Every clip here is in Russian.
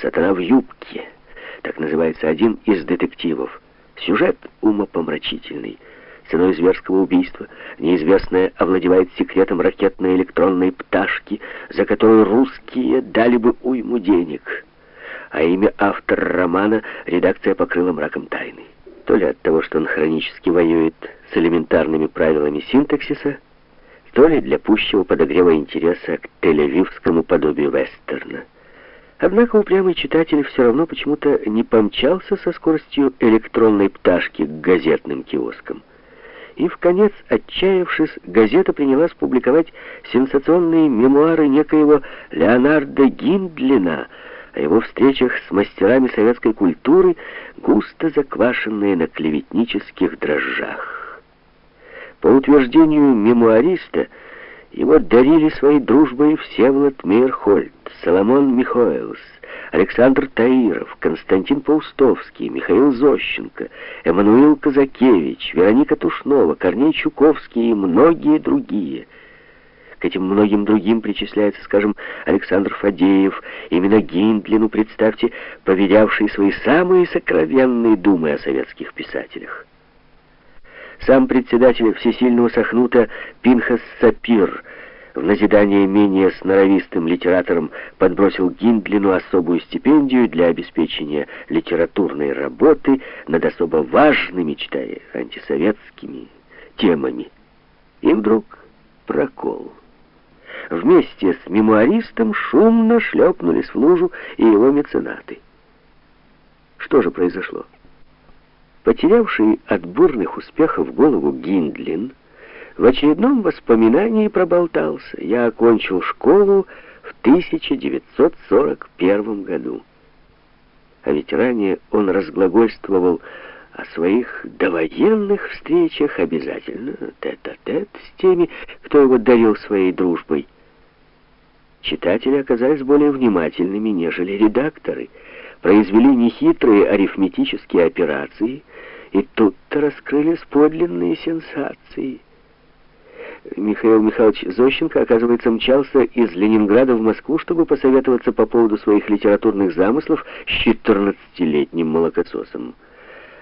«Сатана в юбке». Так называется один из детективов. Сюжет умопомрачительный. Ценой зверского убийства неизвестная овладевает секретом ракетной электронной пташки, за которую русские дали бы уйму денег. А имя автора романа редакция покрыла мраком тайны. То ли от того, что он хронически воюет с элементарными правилами синтаксиса, то ли для пущего подогрева интереса к тель-авивскому подобию вестерна. Однако упрямый читатель все равно почему-то не помчался со скоростью электронной пташки к газетным киоскам. И в конец, отчаявшись, газета принялась публиковать сенсационные мемуары некоего Леонардо Гиндлина о его встречах с мастерами советской культуры, густо заквашенные на клеветнических дрожжах. По утверждению мемуариста, его дарили своей дружбой Всеволод Мейерхольд, Соломон Михоэлс, Александр Таиров, Константин Паустовский, Михаил Зощенко, Эммануил Казакевич, Вероника Тушнова, Корней Чуковский и многие другие. К этим многим другим причисляется, скажем, Александр Фадеев, именно Гиндлину, представьте, поверявший свои самые сокровенные думы о советских писателях. Сам председатель всесильного Сахнута Пинхас Сапир в назидание менее сноровистым литераторам подбросил Гиндлину особую стипендию для обеспечения литературной работы над особо важными, читая антисоветскими темами. И вдруг прокол. Вместе с мемуаристом шумно шлепнулись в лужу и его меценаты. Что же произошло? Потерявший от бурных успехов голову Гиндлин в очередном воспоминании проболтался. Я окончил школу в 1941 году. А ведь ранее он разглагольствовал о своих довоенных встречах обязательно тет-а-тет -тет с теми, кто его дарил своей дружбой. Читатели оказались более внимательными, нежели редакторы, произвели нехитрые арифметические операции, и тут-то раскрылись подлинные сенсации — Михаил Михайлович Зощенко, оказывается, мчался из Ленинграда в Москву, чтобы посоветоваться по поводу своих литературных замыслов с 14-летним молокососом.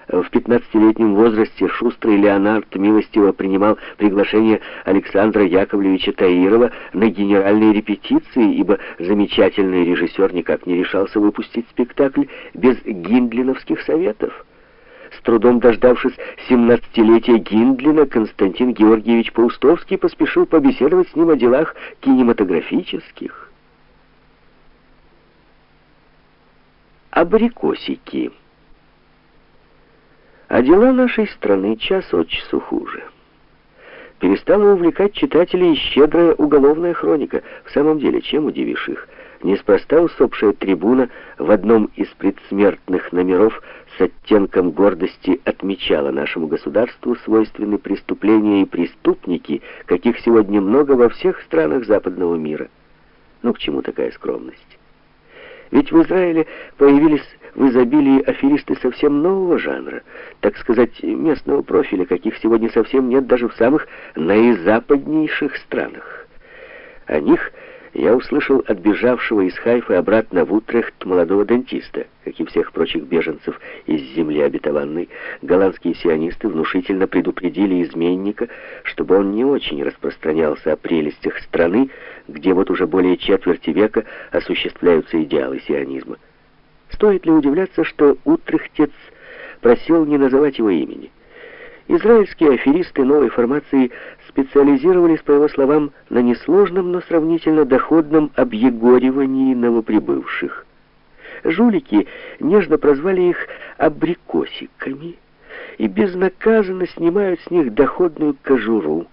В 15-летнем возрасте шустрый Леонард милостиво принимал приглашение Александра Яковлевича Таирова на генеральные репетиции, ибо замечательный режиссер никак не решался выпустить спектакль без гиндлиновских советов. С трудом дождавшись семнадцатилетия Гиндлина, Константин Георгиевич Паустовский поспешил побеседовать с ним о делах кинематографических. Абрикосики. А дела нашей страны час от часу хуже. Перестала увлекать читателей щедрая уголовная хроника. В самом деле, чем удивишь их? Неспроста усопшая трибуна в одном из предсмертных номеров с оттенком гордости отмечала нашему государству свойственны преступления и преступники, каких сегодня много во всех странах западного мира. Ну, к чему такая скромность? Ведь в Израиле появились в изобилии аферисты совсем нового жанра, так сказать, местного профиля, каких сегодня совсем нет даже в самых наизападнейших странах. О них – я услышал от бежавшего из Хайфы обратно в Утрехт молодого дантиста. Как и всех прочих беженцев из земли обетованной, голландские сионисты внушительно предупредили изменника, чтобы он не очень распространялся о прелестях страны, где вот уже более четверти века осуществляются идеалы сионизма. Стоит ли удивляться, что Утрехтец просил не называть его имени? Израильские аферисты новой формации специализировались, по его словам, на несложном, но сравнительно доходном объегоривании новоприбывших. Жулики нежно прозвали их абрикосиками и безнаказанно снимают с них доходную кожуру.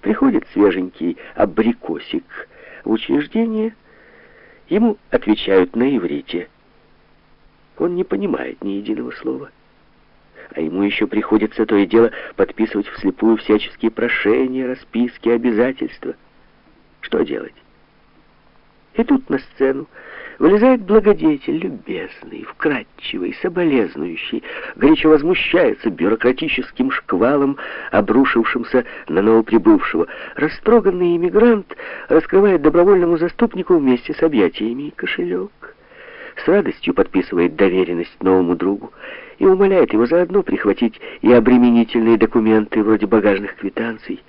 Приходит свеженький абрикосик в учреждение, ему отвечают на иврите. Он не понимает ни единого слова а ему еще приходится то и дело подписывать вслепую всяческие прошения, расписки, обязательства. Что делать? И тут на сцену вылезает благодетель, любезный, вкрадчивый, соболезнующий, горячо возмущается бюрократическим шквалом, обрушившимся на новоприбывшего. Растроганный иммигрант раскрывает добровольному заступнику вместе с объятиями кошелек. С радостью подписывает доверенность новому другу и умоляет его заодно прихватить и обременительные документы вроде багажных квитанций.